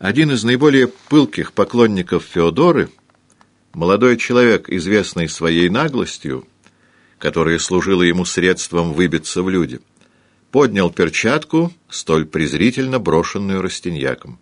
Один из наиболее пылких поклонников Феодоры, молодой человек, известный своей наглостью, которая служила ему средством выбиться в люди, поднял перчатку, столь презрительно брошенную Растиньяком.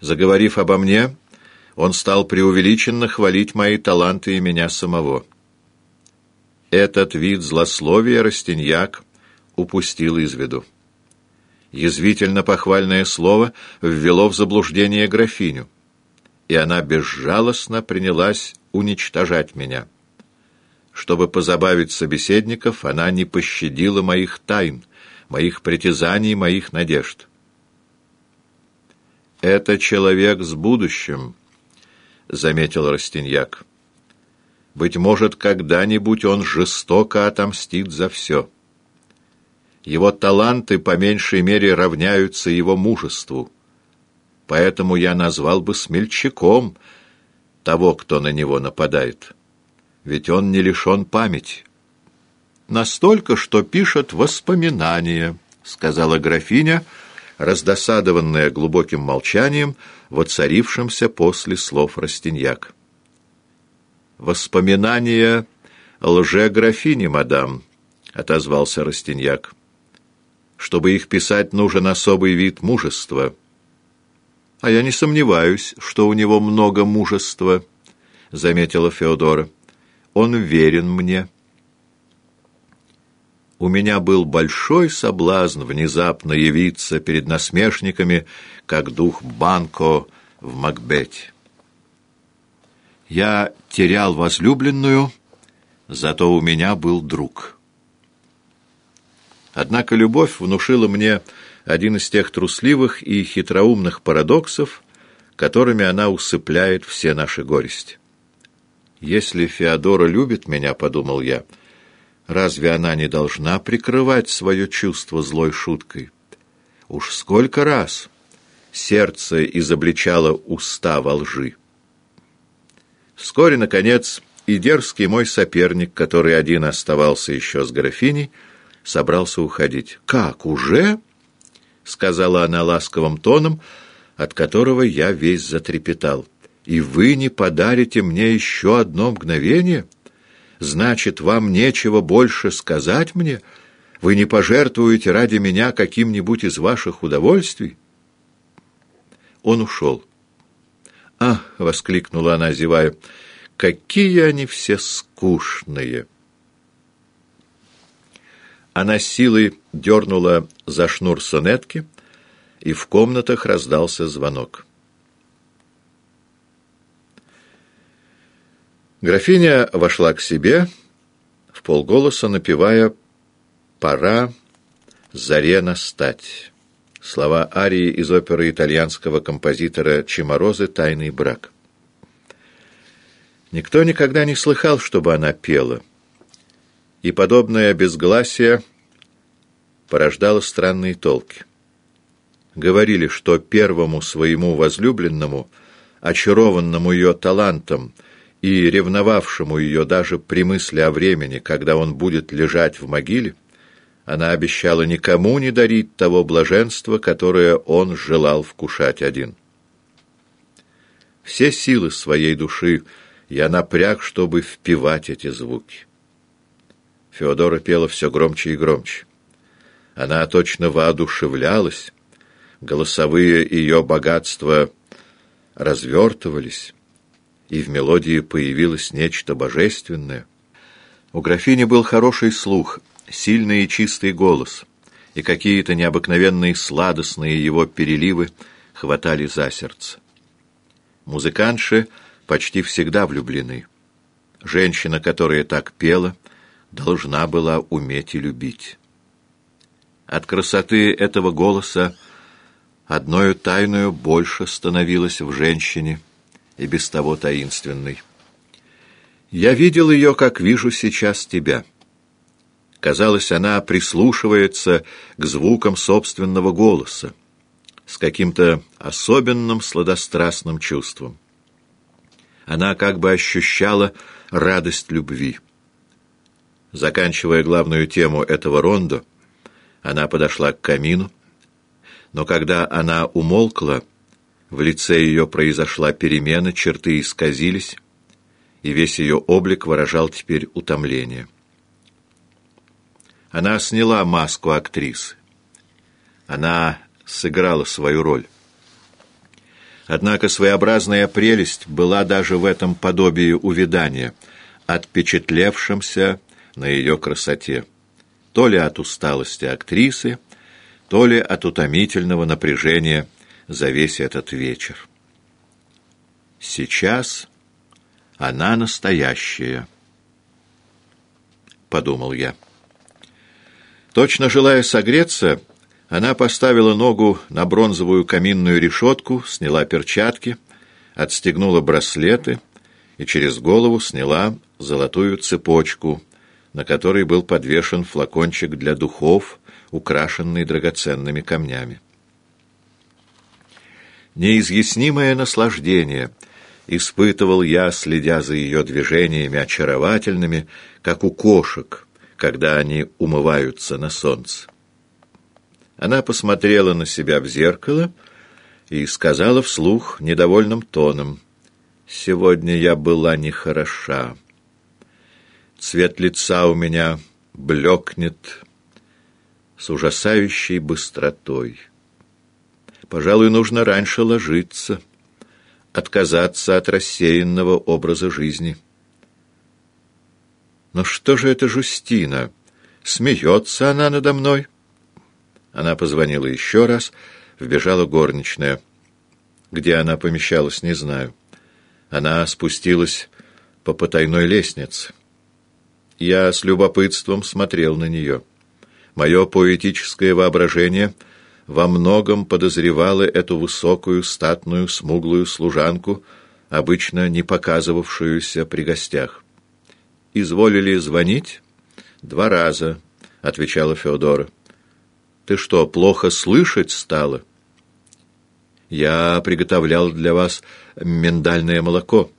Заговорив обо мне, он стал преувеличенно хвалить мои таланты и меня самого. Этот вид злословия Растиньяк упустил из виду. Язвительно похвальное слово ввело в заблуждение графиню, и она безжалостно принялась уничтожать меня. Чтобы позабавить собеседников, она не пощадила моих тайн, моих притязаний, моих надежд. «Это человек с будущим», — заметил Растиньяк. «Быть может, когда-нибудь он жестоко отомстит за все». Его таланты по меньшей мере равняются его мужеству. Поэтому я назвал бы смельчаком того, кто на него нападает. Ведь он не лишен памяти. Настолько, что пишет воспоминания, сказала графиня, раздосадованная глубоким молчанием, воцарившимся после слов Растиньяк. «Воспоминания лже-графини, мадам», — отозвался Растиньяк. Чтобы их писать, нужен особый вид мужества. — А я не сомневаюсь, что у него много мужества, — заметила Феодора. — Он верен мне. У меня был большой соблазн внезапно явиться перед насмешниками, как дух Банко в Макбете. Я терял возлюбленную, зато у меня был друг». Однако любовь внушила мне один из тех трусливых и хитроумных парадоксов, которыми она усыпляет все наши горести. «Если Феодора любит меня, — подумал я, — разве она не должна прикрывать свое чувство злой шуткой? Уж сколько раз сердце изобличало уста во лжи!» Вскоре, наконец, и дерзкий мой соперник, который один оставался еще с графиней, — собрался уходить. «Как, уже?» — сказала она ласковым тоном, от которого я весь затрепетал. «И вы не подарите мне еще одно мгновение? Значит, вам нечего больше сказать мне? Вы не пожертвуете ради меня каким-нибудь из ваших удовольствий?» Он ушел. «Ах!» — воскликнула она, зевая. «Какие они все скучные!» Она силой дернула за шнур сонетки, и в комнатах раздался звонок. Графиня вошла к себе, в полголоса напевая «Пора заре настать». Слова арии из оперы итальянского композитора Чиморозы «Тайный брак». Никто никогда не слыхал, чтобы она пела — и подобное безгласие порождало странные толки. Говорили, что первому своему возлюбленному, очарованному ее талантом и ревновавшему ее даже при мысли о времени, когда он будет лежать в могиле, она обещала никому не дарить того блаженства, которое он желал вкушать один. Все силы своей души я напряг, чтобы впивать эти звуки. Феодора пела все громче и громче. Она точно воодушевлялась, голосовые ее богатства развертывались, и в мелодии появилось нечто божественное. У графини был хороший слух, сильный и чистый голос, и какие-то необыкновенные сладостные его переливы хватали за сердце. Музыкантши почти всегда влюблены. Женщина, которая так пела — должна была уметь и любить. От красоты этого голоса одною тайную больше становилось в женщине, и без того таинственной. Я видел ее, как вижу сейчас тебя. Казалось, она прислушивается к звукам собственного голоса с каким-то особенным сладострастным чувством. Она как бы ощущала радость любви. Заканчивая главную тему этого рондо, она подошла к камину, но когда она умолкла, В лице ее произошла перемена, черты исказились, и весь ее облик выражал теперь утомление. Она сняла маску актрисы. Она сыграла свою роль. Однако своеобразная прелесть была даже в этом подобии увядания, отпечатлевшемся на ее красоте. То ли от усталости актрисы, то ли от утомительного напряжения за весь этот вечер. Сейчас она настоящая, подумал я. Точно желая согреться, она поставила ногу на бронзовую каминную решетку, сняла перчатки, отстегнула браслеты и через голову сняла золотую цепочку, на которой был подвешен флакончик для духов, украшенный драгоценными камнями. Неизъяснимое наслаждение испытывал я, следя за ее движениями очаровательными, как у кошек, когда они умываются на солнце. Она посмотрела на себя в зеркало и сказала вслух недовольным тоном, «Сегодня я была нехороша. Цвет лица у меня блекнет с ужасающей быстротой. Пожалуй, нужно раньше ложиться, отказаться от рассеянного образа жизни». «Но что же это Жустина? Смеется она надо мной?» Она позвонила еще раз, вбежала горничная. Где она помещалась, не знаю. Она спустилась по потайной лестнице. Я с любопытством смотрел на нее. Мое поэтическое воображение во многом подозревало эту высокую, статную, смуглую служанку, обычно не показывавшуюся при гостях. «Изволили звонить?» «Два раза», — отвечала Феодора. Ты что, плохо слышать стала? Я приготовлял для вас миндальное молоко.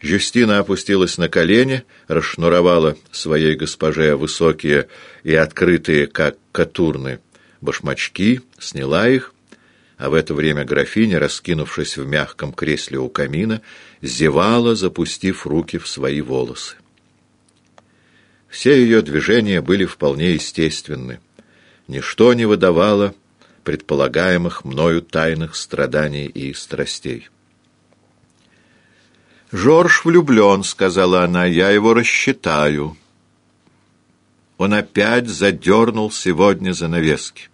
Жюстина опустилась на колени, расшнуровала своей госпоже высокие и открытые, как катурны, башмачки, сняла их, а в это время графиня, раскинувшись в мягком кресле у камина, зевала, запустив руки в свои волосы. Все ее движения были вполне естественны ничто не выдавало предполагаемых мною тайных страданий и страстей. «Жорж влюблен», — сказала она, — «я его рассчитаю». Он опять задернул сегодня занавески.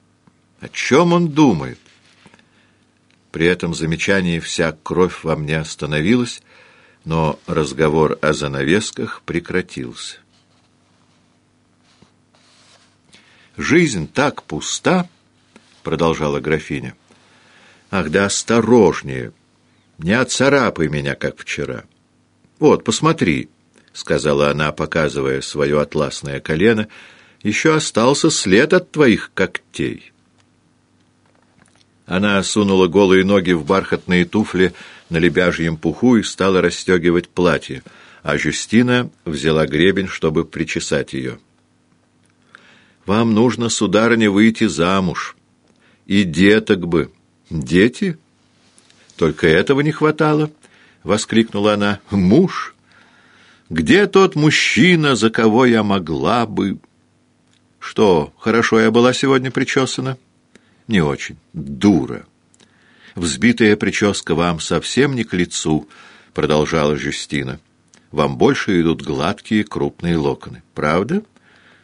О чем он думает? При этом замечании вся кровь во мне остановилась, но разговор о занавесках прекратился. Жизнь так пуста, — продолжала графиня. Ах да осторожнее, не отцарапай меня, как вчера. Вот, посмотри, — сказала она, показывая свое атласное колено, — еще остался след от твоих когтей. Она сунула голые ноги в бархатные туфли на лебяжьем пуху и стала расстегивать платье, а Жюстина взяла гребень, чтобы причесать ее. Вам нужно, сударыня, выйти замуж. И деток бы. Дети? Только этого не хватало, — воскликнула она. Муж? Где тот мужчина, за кого я могла бы... Что, хорошо я была сегодня причесана? Не очень. Дура. Взбитая прическа вам совсем не к лицу, — продолжала Жюстина. Вам больше идут гладкие крупные локоны. Правда? —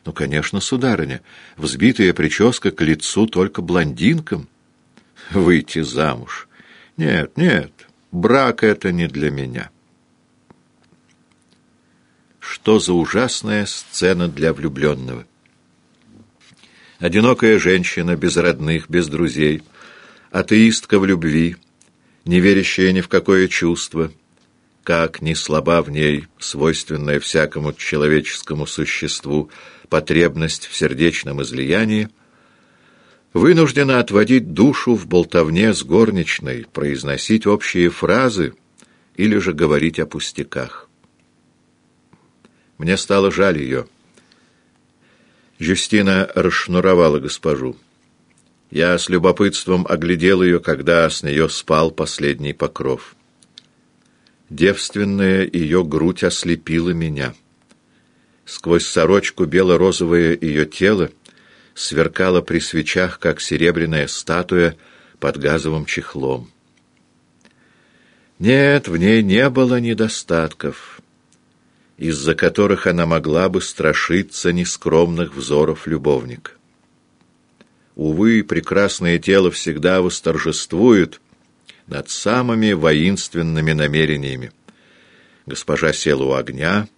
ну, конечно, сударыня, взбитая прическа к лицу только блондинкам. Выйти замуж. Нет, нет, брак это не для меня. Что за ужасная сцена для влюбленного? Одинокая женщина, без родных, без друзей, атеистка в любви, не верящая ни в какое чувство, как ни слаба в ней, свойственная всякому человеческому существу, потребность в сердечном излиянии, вынуждена отводить душу в болтовне с горничной, произносить общие фразы или же говорить о пустяках. Мне стало жаль ее. Юстина расшнуровала госпожу. Я с любопытством оглядел ее, когда с нее спал последний покров. Девственная ее грудь ослепила меня. Сквозь сорочку бело-розовое ее тело сверкало при свечах, как серебряная статуя под газовым чехлом. Нет, в ней не было недостатков, из-за которых она могла бы страшиться нескромных взоров любовника. Увы, прекрасное тело всегда восторжествует над самыми воинственными намерениями. Госпожа села у огня,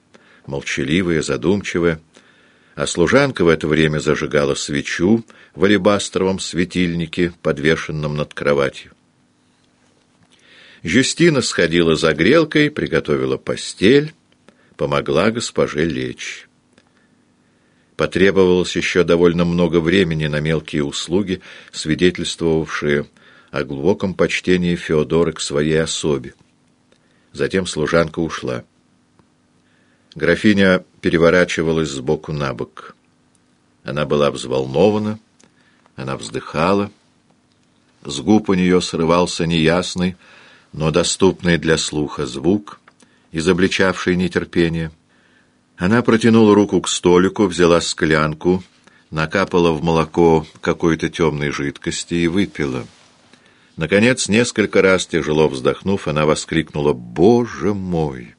молчаливая, задумчивая, а служанка в это время зажигала свечу в алебастровом светильнике, подвешенном над кроватью. Жюстина сходила за грелкой, приготовила постель, помогла госпоже лечь. Потребовалось еще довольно много времени на мелкие услуги, свидетельствовавшие о глубоком почтении Феодора к своей особе. Затем служанка ушла. Графиня переворачивалась сбоку на бок. Она была взволнована, она вздыхала. С губ у нее срывался неясный, но доступный для слуха звук, изобличавший нетерпение. Она протянула руку к столику, взяла склянку, накапала в молоко какой-то темной жидкости и выпила. Наконец, несколько раз тяжело вздохнув, она воскликнула «Боже мой!»